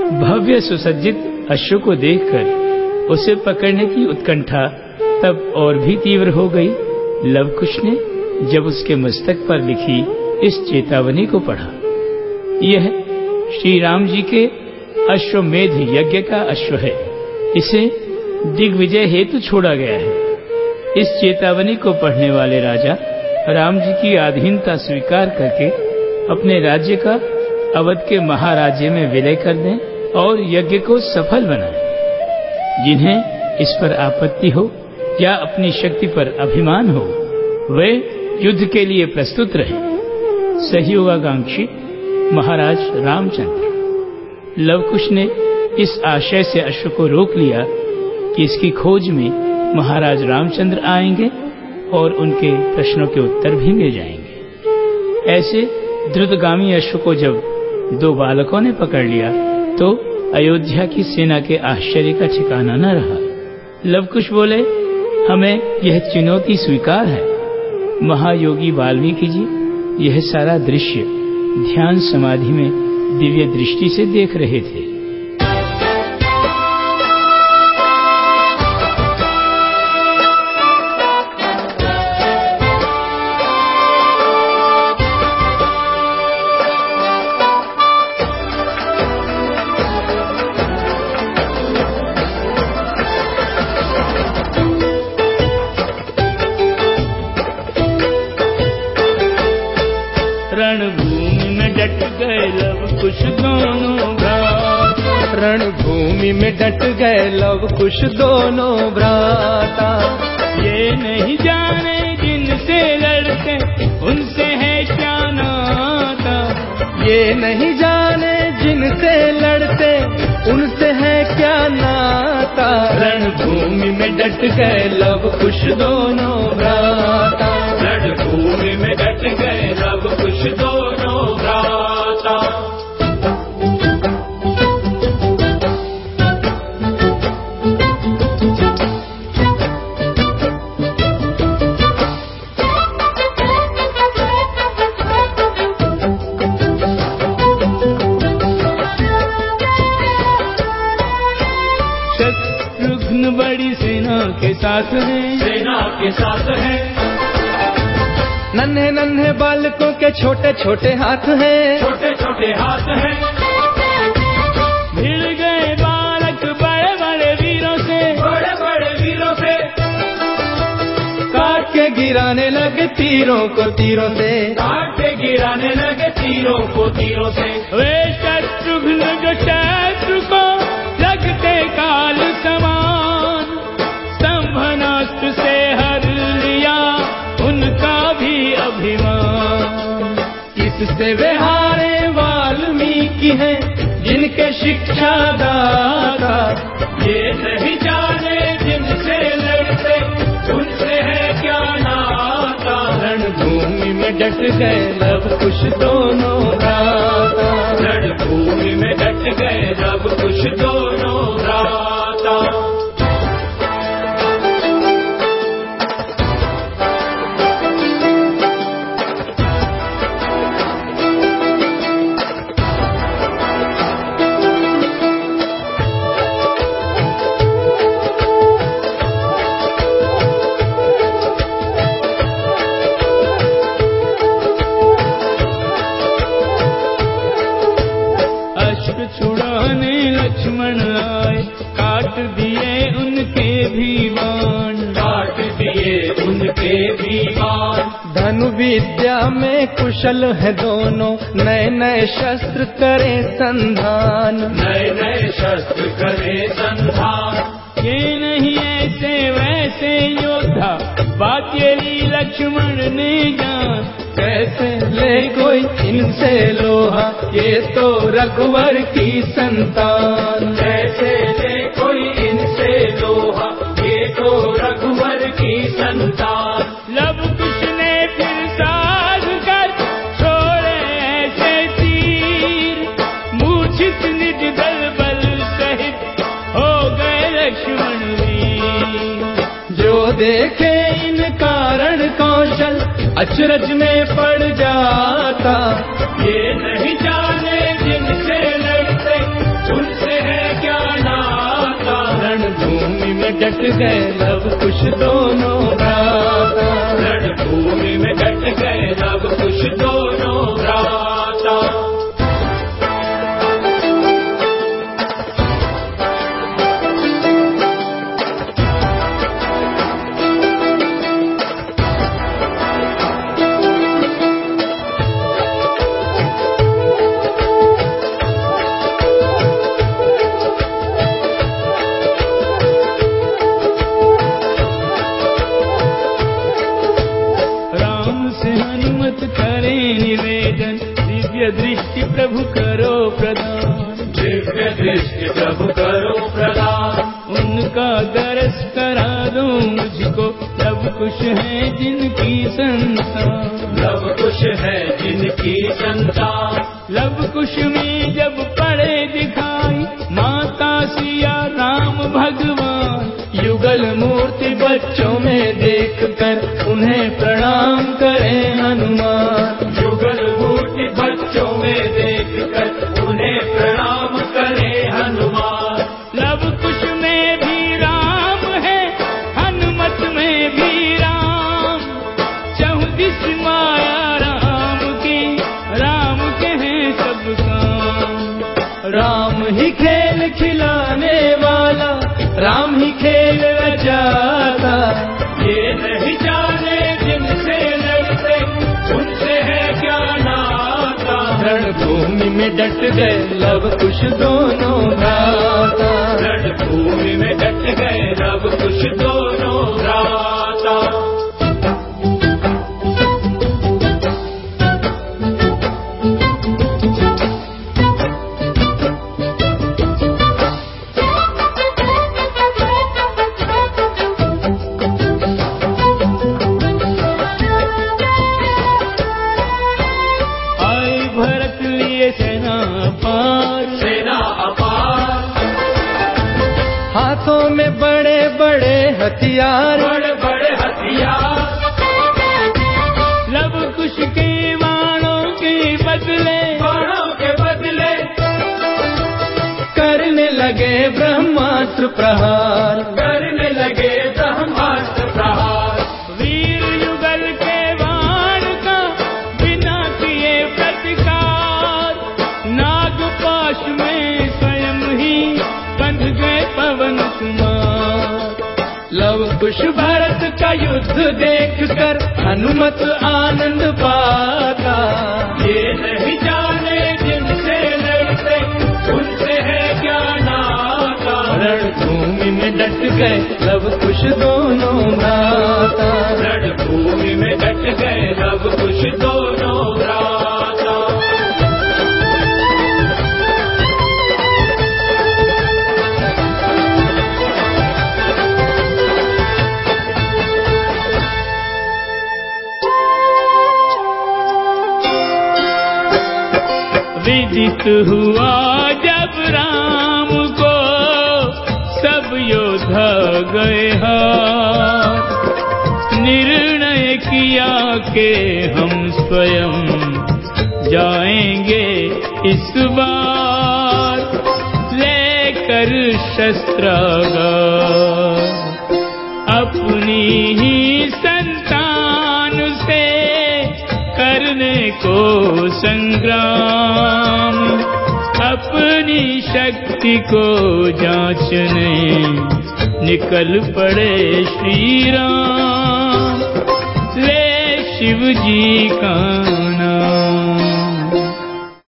भव्य सुसज्जित अश्व को देखकर, उसे पकड़ने की उत्कंठा तब और भी तीव्र हो गई। लवकुश ने जब उसके मस्तक पर लिखी इस चेतावनी को पढ़ा। यह श्री राम जी के अश्वमेध यज्ञ का अश्व है। इसे दिग्विजय हेतु छोड़ा गया है। इस चेतावनी को पढ़ने वाले राजा राम जी की अधीनता स्वीकार करके अपने राज्य का अवध के महाराज्य में विलय कर दें और यज्ञ को सफल बनाएँ। जिन्हें इस पर आपत्ति हो या अपनी शक्ति पर अभिमान हो, वे युद्ध के लिए प्रस्तुत रहे। सहयोगाकांक्षी महाराज रामचंद्र। लवकुश ने इस आशय से अश्व को रोक लिया कि इसकी खोज में महाराज रामचंद्र आएँगे और उनके प्रश्नों के उत्तर भी मिल जाएँगे। ऐसे द्रुतगामी अश्व को जब दो बालकों ने पकड़ लिया तो अयोध्या की सेना के आश्चर्य का ठिकाना न रहा। लवकुश बोले, हमें यह चुनौती स्वीकार है। महायोगी वाल्मीकि जी, यह सारा दृश्य ध्यान समाधि में दिव्य दृष्टि से देख रहे थे। कुश दोनों भ्रात रणभूमि में डट गए लव कुश दोनों भ्राता। ये नहीं जाने जिनसे लड़ते, उनसे है क्या नाता। ये नहीं जाने जिनसे लड़ते, उनसे है क्या नाता। रणभूमि में डट गए लव कुश दोनों भ्राता। साथ है। सेना के साथ है। नन्हे नन्हे बालकों के छोटे छोटे हाथ हैं। छोटे छोटे हाथ हैं। भिड़ गए बालक बड़े बड़े वीरों से। बड़े बड़े वीरों से। काट के गिराने लगे तीरों को तीरों से। काट के गिराने लगे तीरों को तीरों से। वे शत्रुघ्न जो शत्रु को लगते काल समान किससे बिहारे हारे वाल्मीकि हैं, जिनके शिक्षा दाता। ये नहीं जाने जिनसे लड़ते, उनसे है क्या नाता? रणभूमि में डट गए, लव कुश दोनों राता काट दिए उनके भी बाण। काट दिए उनके भी बाण। धनु विद्या में कुशल है दोनों। नए नए शस्त्र करे संधान। नए नए शस्त्र करे संधान। ये नहीं ऐसे वैसे योद्धा। बात ये लक्ष्मण ने जान। कैसे ले कोई इनसे लोहा? ये तो रघुवर की संतान। कैसे संतान लब कुछ ने फिर साध कर? छोड़े ऐसे तीर। मूर्छित निज दल बल सहित हो गए लक्ष्मण वीर। जो देखे इन कारण कौशल अचरज में पड़ जाता। ये नहीं जाने डट गए लव कुश दोनों भ्राता रणभूमि में डट गए लव कुश दोनों दृष्टि प्रभु करो प्रदान उनका दरस करा दो मुझको। लव कुश है जिनकी संतान लव कुश है जिनकी संतान लव कुश में जब पड़े दिखाई माता सिया राम भगवान। युगल मूर्ति बच्चों में देख कर उन्हें प्रणाम करें हनुमान। रणभूमि में डट गए लव कुश दोनों भ्राता रणभूमि में डट गए लव कुश दोनों राता भरत लिए सेना पार। सेना अपार। हाथों में बड़े बड़े हथियार। बड़े बड़े हथियार। लव कुश के वाणों के बदले। बाणों के बदले। करने लगे ब्रह्मास्त्र प्रहार। कुश भरत का युद्ध देख कर हनुमत आनंद पाता। ये नहीं जाने जिनसे लड़ते, उनसे है क्या नाता। रणभूमि में डट गए, लव कुश दोनों भ्राता। रणभूमि में डट गए रब कुश दोनों राता विदित हुआ जब राम को सब योद्धा गए हार निर्णय किया कि हम स्वयं जाएँगे इस बार। लेकर शस्त्रागार अपनी ही को संग्राम। अपनी शक्ति को जांचने निकल पड़े श्री राम ले शिव जी का